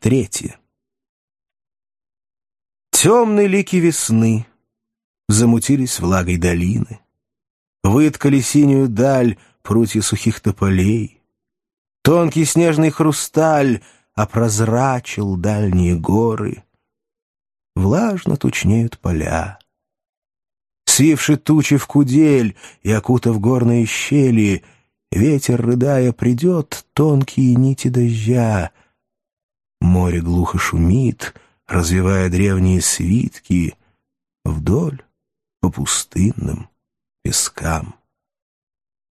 Третье. Темные лики весны замутились влагой долины, Выткали синюю даль прутья сухих тополей. Тонкий снежный хрусталь опрозрачил дальние горы. Влажно тучнеют поля. Свивши тучи в кудель и окутав горные щели, Ветер, рыдая, придет тонкие нити дождя — Море глухо шумит, развивая древние свитки вдоль по пустынным пескам.